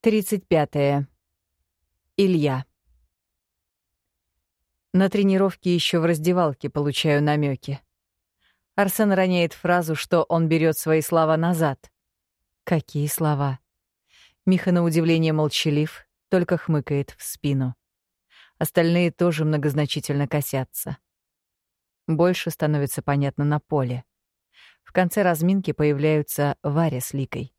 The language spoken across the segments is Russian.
35. -е. Илья. На тренировке еще в раздевалке получаю намеки. Арсен роняет фразу, что он берет свои слова назад. Какие слова? Миха на удивление молчалив, только хмыкает в спину. Остальные тоже многозначительно косятся. Больше становится понятно на поле. В конце разминки появляются Варя с Ликой.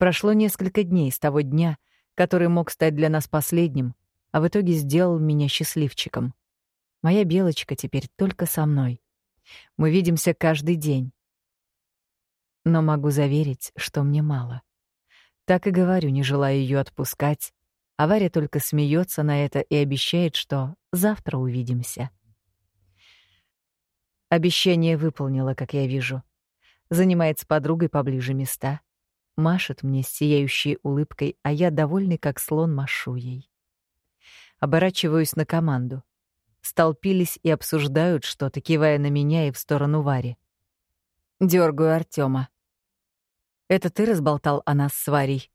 Прошло несколько дней с того дня, который мог стать для нас последним, а в итоге сделал меня счастливчиком. Моя белочка теперь только со мной. Мы видимся каждый день. Но могу заверить, что мне мало. Так и говорю, не желая ее отпускать, а Варя только смеется на это и обещает, что завтра увидимся. Обещание выполнила, как я вижу. Занимает с подругой поближе места — машет мне сияющей улыбкой, а я, довольный как слон, машу ей. Оборачиваюсь на команду. Столпились и обсуждают что-то, кивая на меня и в сторону Вари. Дёргаю Артема. «Это ты разболтал о нас с Варей?»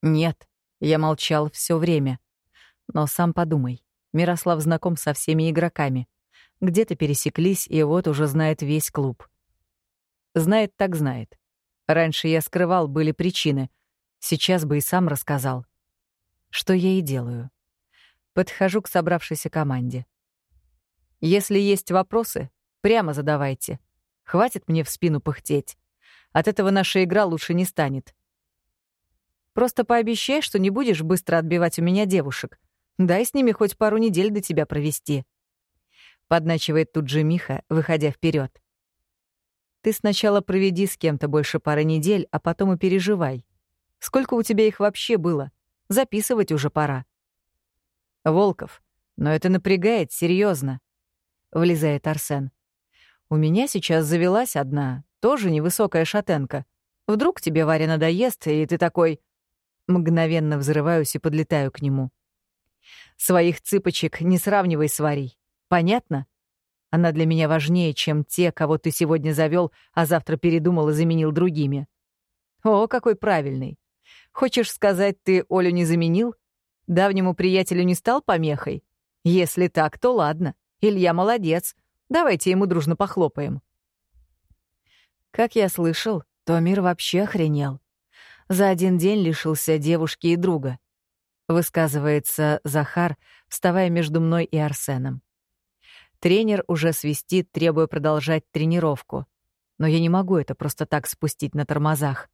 «Нет, я молчал все время. Но сам подумай, Мирослав знаком со всеми игроками. Где-то пересеклись, и вот уже знает весь клуб. Знает так знает. Раньше я скрывал, были причины. Сейчас бы и сам рассказал. Что я и делаю. Подхожу к собравшейся команде. Если есть вопросы, прямо задавайте. Хватит мне в спину пыхтеть. От этого наша игра лучше не станет. Просто пообещай, что не будешь быстро отбивать у меня девушек. Дай с ними хоть пару недель до тебя провести. Подначивает тут же Миха, выходя вперед. Ты сначала проведи с кем-то больше пары недель, а потом и переживай. Сколько у тебя их вообще было? Записывать уже пора. Волков, но это напрягает серьезно. Влезает Арсен. У меня сейчас завелась одна, тоже невысокая шатенка. Вдруг тебе, Варя, надоест, и ты такой... Мгновенно взрываюсь и подлетаю к нему. Своих цыпочек не сравнивай с Варей. Понятно? Она для меня важнее, чем те, кого ты сегодня завел, а завтра передумал и заменил другими. О, какой правильный. Хочешь сказать, ты Олю не заменил? Давнему приятелю не стал помехой? Если так, то ладно. Илья молодец. Давайте ему дружно похлопаем. Как я слышал, то мир вообще охренел. За один день лишился девушки и друга. Высказывается Захар, вставая между мной и Арсеном. Тренер уже свистит, требуя продолжать тренировку. Но я не могу это просто так спустить на тормозах.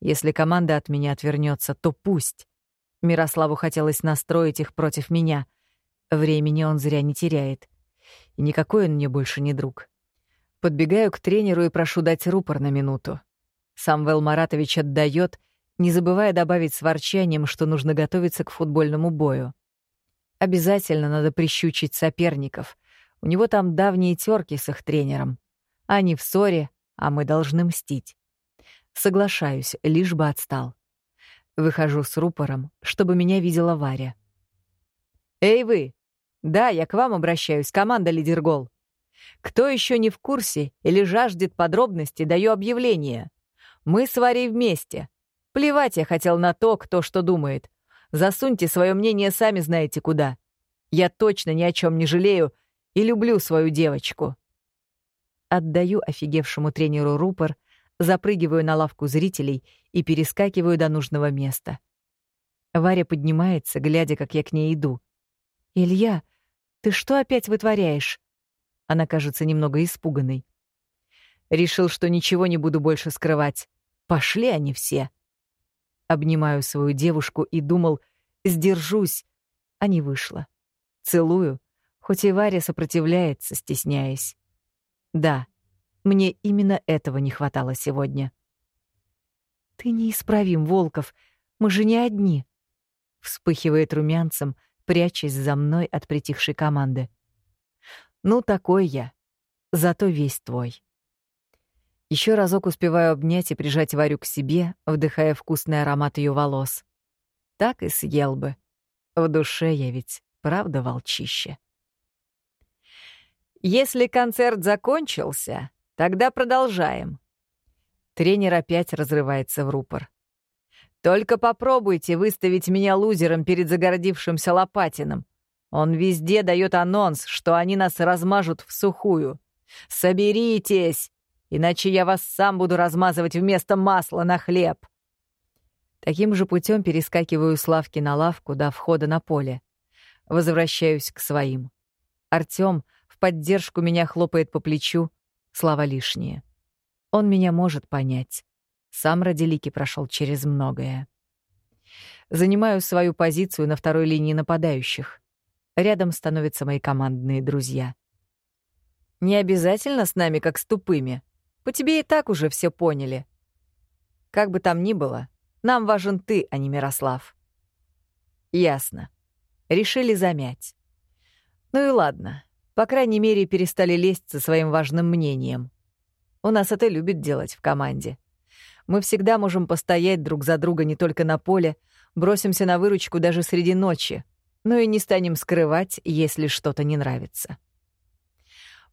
Если команда от меня отвернется, то пусть. Мирославу хотелось настроить их против меня. Времени он зря не теряет. И никакой он мне больше не друг. Подбегаю к тренеру и прошу дать рупор на минуту. Самвел Маратович отдает, не забывая добавить с ворчанием, что нужно готовиться к футбольному бою. Обязательно надо прищучить соперников — у него там давние терки с их тренером. Они в ссоре, а мы должны мстить. Соглашаюсь, лишь бы отстал. Выхожу с рупором, чтобы меня видела Варя. «Эй вы! Да, я к вам обращаюсь, команда «Лидергол». Кто еще не в курсе или жаждет подробностей, даю объявление. Мы с Варей вместе. Плевать я хотел на то, кто что думает. Засуньте свое мнение сами знаете куда. Я точно ни о чем не жалею и люблю свою девочку. Отдаю офигевшему тренеру рупор, запрыгиваю на лавку зрителей и перескакиваю до нужного места. Варя поднимается, глядя, как я к ней иду. «Илья, ты что опять вытворяешь?» Она кажется немного испуганной. Решил, что ничего не буду больше скрывать. Пошли они все. Обнимаю свою девушку и думал, сдержусь, а не вышло. Целую, хоть и Варя сопротивляется, стесняясь. Да, мне именно этого не хватало сегодня. «Ты неисправим, Волков, мы же не одни», — вспыхивает румянцем, прячась за мной от притихшей команды. «Ну, такой я, зато весь твой». Еще разок успеваю обнять и прижать Варю к себе, вдыхая вкусный аромат ее волос. Так и съел бы. В душе я ведь, правда, волчище. Если концерт закончился, тогда продолжаем. Тренер опять разрывается в рупор. Только попробуйте выставить меня лузером перед загородившимся Лопатиным. Он везде дает анонс, что они нас размажут в сухую. Соберитесь, иначе я вас сам буду размазывать вместо масла на хлеб. Таким же путем перескакиваю с лавки на лавку до входа на поле. Возвращаюсь к своим. Артём поддержку меня хлопает по плечу. Слова лишние. Он меня может понять. Сам Родилики прошел через многое. Занимаю свою позицию на второй линии нападающих. Рядом становятся мои командные друзья. Не обязательно с нами как с тупыми. По тебе и так уже все поняли. Как бы там ни было, нам важен ты, а не Мирослав. Ясно. Решили замять. Ну и ладно. По крайней мере, перестали лезть со своим важным мнением. У нас это любит делать в команде. Мы всегда можем постоять друг за друга не только на поле, бросимся на выручку даже среди ночи, но и не станем скрывать, если что-то не нравится.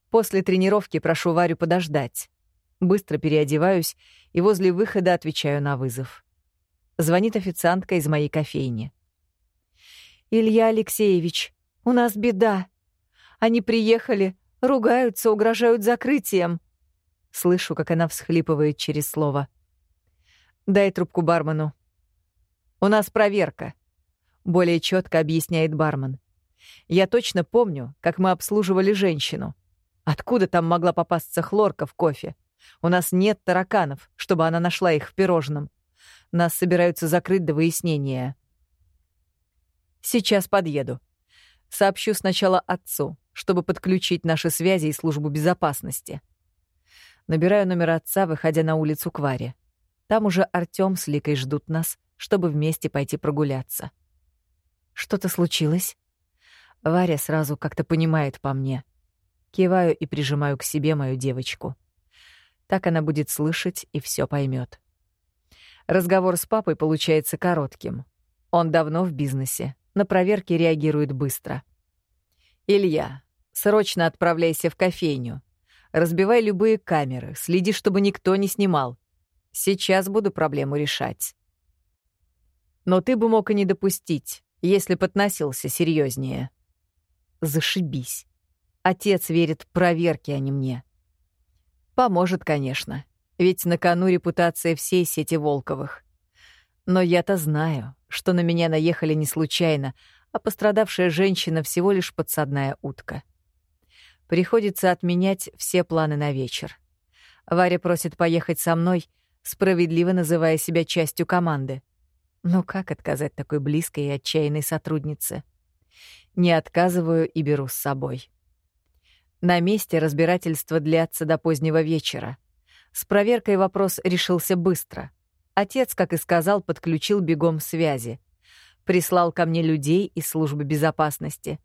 После тренировки прошу Варю подождать. Быстро переодеваюсь и возле выхода отвечаю на вызов. Звонит официантка из моей кофейни. «Илья Алексеевич, у нас беда. Они приехали, ругаются, угрожают закрытием». Слышу, как она всхлипывает через слово. «Дай трубку бармену». «У нас проверка», — более четко объясняет бармен. «Я точно помню, как мы обслуживали женщину. Откуда там могла попасться хлорка в кофе? У нас нет тараканов, чтобы она нашла их в пирожном. Нас собираются закрыть до выяснения. Сейчас подъеду. Сообщу сначала отцу, чтобы подключить наши связи и службу безопасности. Набираю номер отца, выходя на улицу к Варе. Там уже Артём с Ликой ждут нас, чтобы вместе пойти прогуляться. Что-то случилось? Варя сразу как-то понимает по мне. Киваю и прижимаю к себе мою девочку. Так она будет слышать и все поймет. Разговор с папой получается коротким. Он давно в бизнесе, на проверки реагирует быстро. «Илья, срочно отправляйся в кофейню. Разбивай любые камеры, следи, чтобы никто не снимал. Сейчас буду проблему решать». Но ты бы мог и не допустить, если подносился серьезнее. Зашибись. Отец верит проверке, а не мне. Поможет, конечно. Ведь на кону репутация всей сети Волковых. Но я-то знаю, что на меня наехали не случайно, а пострадавшая женщина всего лишь подсадная утка. Приходится отменять все планы на вечер. Варя просит поехать со мной, справедливо называя себя частью команды. Но как отказать такой близкой и отчаянной сотруднице? Не отказываю и беру с собой. На месте разбирательства длятся до позднего вечера. С проверкой вопрос решился быстро. Отец, как и сказал, подключил бегом связи. Прислал ко мне людей из службы безопасности.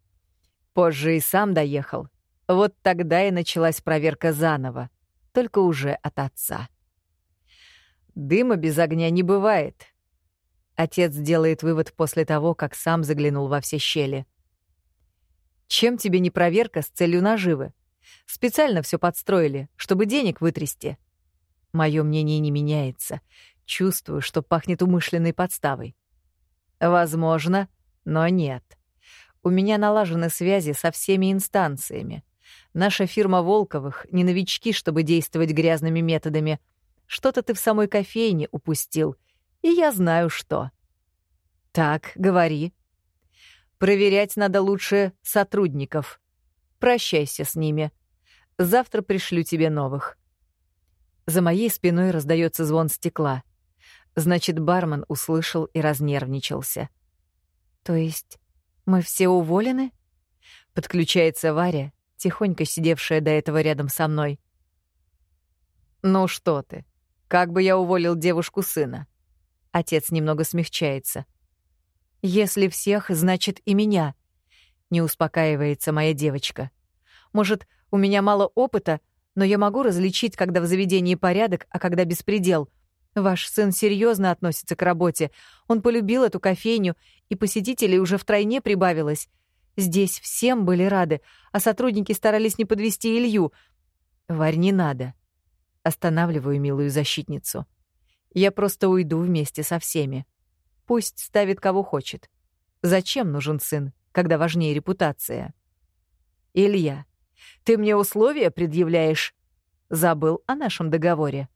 Позже и сам доехал. Вот тогда и началась проверка заново, только уже от отца. Дыма без огня не бывает. Отец делает вывод после того, как сам заглянул во все щели. Чем тебе не проверка с целью наживы? Специально все подстроили, чтобы денег вытрясти. Мое мнение не меняется. Чувствую, что пахнет умышленной подставой. Возможно, но нет. У меня налажены связи со всеми инстанциями. Наша фирма Волковых не новички, чтобы действовать грязными методами. Что-то ты в самой кофейне упустил, и я знаю, что. Так, говори. Проверять надо лучше сотрудников. Прощайся с ними. Завтра пришлю тебе новых. За моей спиной раздается звон стекла. Значит, бармен услышал и разнервничался. То есть мы все уволены? Подключается Варя, тихонько сидевшая до этого рядом со мной. Ну что ты? Как бы я уволил девушку сына? Отец немного смягчается. Если всех, значит и меня. Не успокаивается моя девочка. Может, у меня мало опыта, но я могу различить, когда в заведении порядок, а когда беспредел. Ваш сын серьезно относится к работе. Он полюбил эту кофейню, и посетителей уже втройне прибавилось. Здесь всем были рады, а сотрудники старались не подвести Илью. Варь, не надо. Останавливаю милую защитницу. Я просто уйду вместе со всеми. Пусть ставит кого хочет. Зачем нужен сын, когда важнее репутация? Илья, ты мне условия предъявляешь? Забыл о нашем договоре.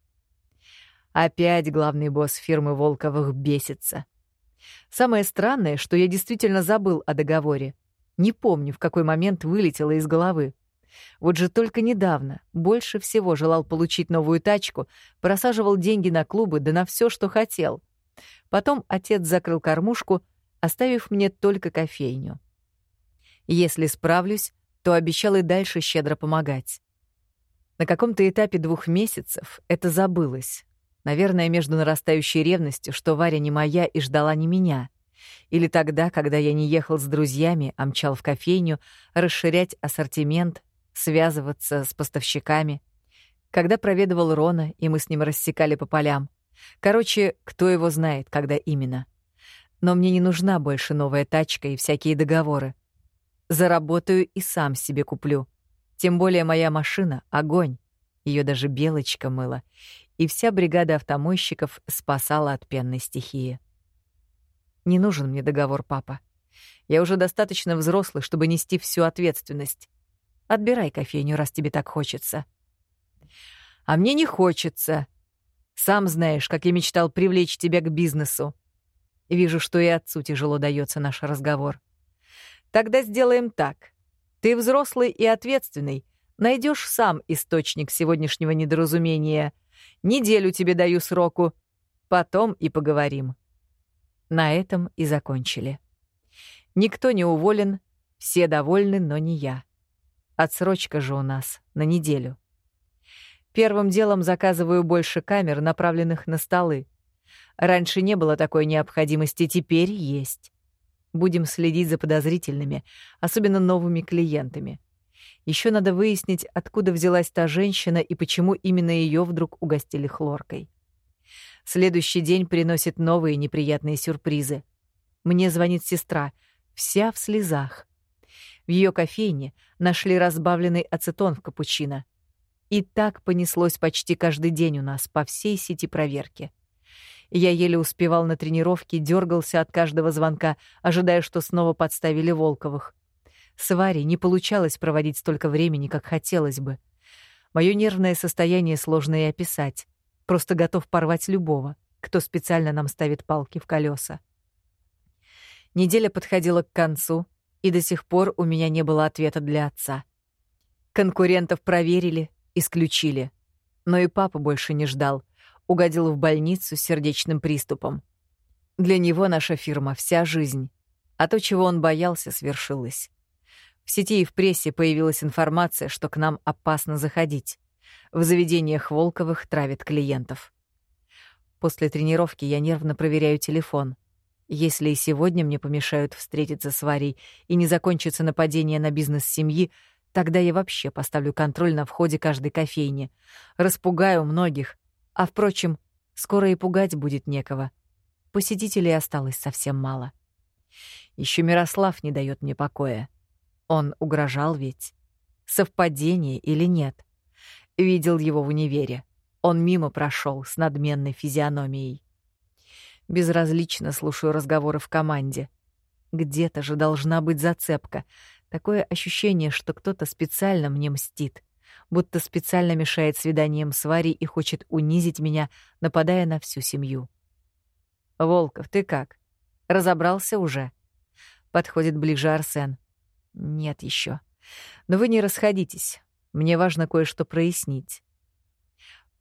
Опять главный босс фирмы Волковых бесится. Самое странное, что я действительно забыл о договоре. Не помню, в какой момент вылетело из головы. Вот же только недавно больше всего желал получить новую тачку, просаживал деньги на клубы, да на все, что хотел. Потом отец закрыл кормушку, оставив мне только кофейню. Если справлюсь, то обещал и дальше щедро помогать. На каком-то этапе двух месяцев это забылось. Наверное, между нарастающей ревностью, что Варя не моя и ждала не меня. Или тогда, когда я не ехал с друзьями, а мчал в кофейню, расширять ассортимент, связываться с поставщиками. Когда проведывал Рона, и мы с ним рассекали по полям. Короче, кто его знает, когда именно. Но мне не нужна больше новая тачка и всякие договоры. Заработаю и сам себе куплю. Тем более моя машина — огонь. Ее даже белочка мыла. И вся бригада автомойщиков спасала от пенной стихии. Не нужен мне договор, папа. Я уже достаточно взрослый, чтобы нести всю ответственность. Отбирай кофейню, раз тебе так хочется. А мне не хочется. Сам знаешь, как я мечтал привлечь тебя к бизнесу. Вижу, что и отцу тяжело дается наш разговор. Тогда сделаем так. Ты взрослый и ответственный. Найдешь сам источник сегодняшнего недоразумения. Неделю тебе даю сроку. Потом и поговорим. На этом и закончили. Никто не уволен, все довольны, но не я. Отсрочка же у нас на неделю. Первым делом заказываю больше камер, направленных на столы. Раньше не было такой необходимости, теперь есть. Будем следить за подозрительными, особенно новыми клиентами. Еще надо выяснить, откуда взялась та женщина и почему именно ее вдруг угостили хлоркой. Следующий день приносит новые неприятные сюрпризы. Мне звонит сестра, вся в слезах. В ее кофейне нашли разбавленный ацетон в капучино. И так понеслось почти каждый день у нас по всей сети проверки. Я еле успевал на тренировке, дергался от каждого звонка, ожидая, что снова подставили Волковых. С Варей не получалось проводить столько времени, как хотелось бы. Мое нервное состояние сложно и описать. Просто готов порвать любого, кто специально нам ставит палки в колеса. Неделя подходила к концу, и до сих пор у меня не было ответа для отца. Конкурентов проверили, исключили. Но и папа больше не ждал. Угодил в больницу с сердечным приступом. Для него наша фирма — вся жизнь. А то, чего он боялся, свершилось. В сети и в прессе появилась информация, что к нам опасно заходить. В заведениях Волковых травят клиентов. После тренировки я нервно проверяю телефон. Если и сегодня мне помешают встретиться с Варей и не закончится нападение на бизнес семьи, тогда я вообще поставлю контроль на входе каждой кофейни. Распугаю многих. А, впрочем, скоро и пугать будет некого. Посетителей осталось совсем мало. Еще Мирослав не дает мне покоя. Он угрожал ведь. Совпадение или нет? Видел его в универе. Он мимо прошел с надменной физиономией. Безразлично слушаю разговоры в команде. Где-то же должна быть зацепка. Такое ощущение, что кто-то специально мне мстит. Будто специально мешает свиданиям с Варей и хочет унизить меня, нападая на всю семью. «Волков, ты как? Разобрался уже?» Подходит ближе Арсен. «Нет еще. Но вы не расходитесь. Мне важно кое-что прояснить».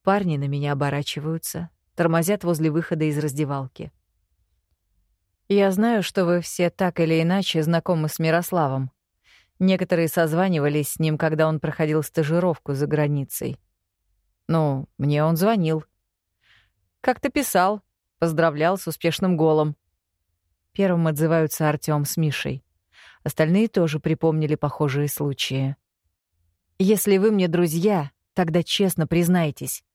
Парни на меня оборачиваются, тормозят возле выхода из раздевалки. «Я знаю, что вы все так или иначе знакомы с Мирославом. Некоторые созванивались с ним, когда он проходил стажировку за границей. Ну, мне он звонил. Как-то писал, поздравлял с успешным голом. Первым отзываются Артём с Мишей. Остальные тоже припомнили похожие случаи. «Если вы мне друзья, тогда честно признайтесь,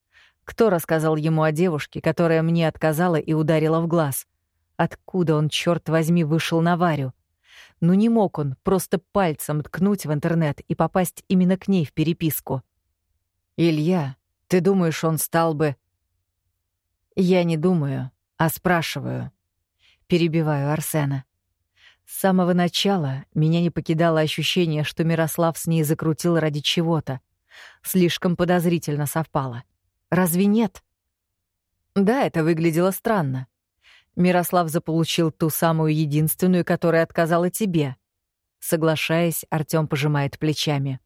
кто рассказал ему о девушке, которая мне отказала и ударила в глаз? Откуда он, черт возьми, вышел на Варю? Ну не мог он просто пальцем ткнуть в интернет и попасть именно к ней в переписку. «Илья, ты думаешь, он стал бы...» Я не думаю, а спрашиваю. Перебиваю Арсена. С самого начала меня не покидало ощущение, что Мирослав с ней закрутил ради чего-то. Слишком подозрительно совпало. Разве нет? Да, это выглядело странно. Мирослав заполучил ту самую единственную, которая отказала тебе. Соглашаясь, Артём пожимает плечами.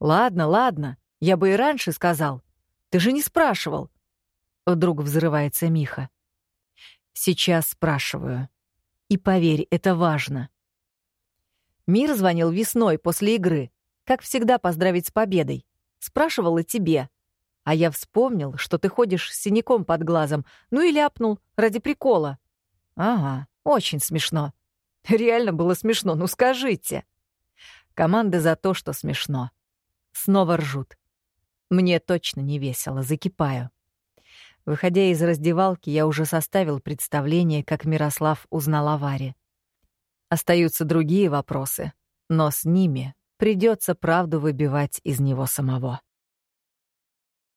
Ладно, ладно, я бы и раньше сказал. Ты же не спрашивал. Вдруг взрывается Миха. Сейчас спрашиваю. И поверь, это важно. Мир звонил весной после игры. Как всегда, поздравить с победой. Спрашивал и тебе. А я вспомнил, что ты ходишь с синяком под глазом, ну и ляпнул, ради прикола. Ага, очень смешно. Реально было смешно, ну скажите. Команда за то, что смешно. Снова ржут. Мне точно не весело, закипаю. Выходя из раздевалки, я уже составил представление, как Мирослав узнал о Варе. Остаются другие вопросы, но с ними придется правду выбивать из него самого.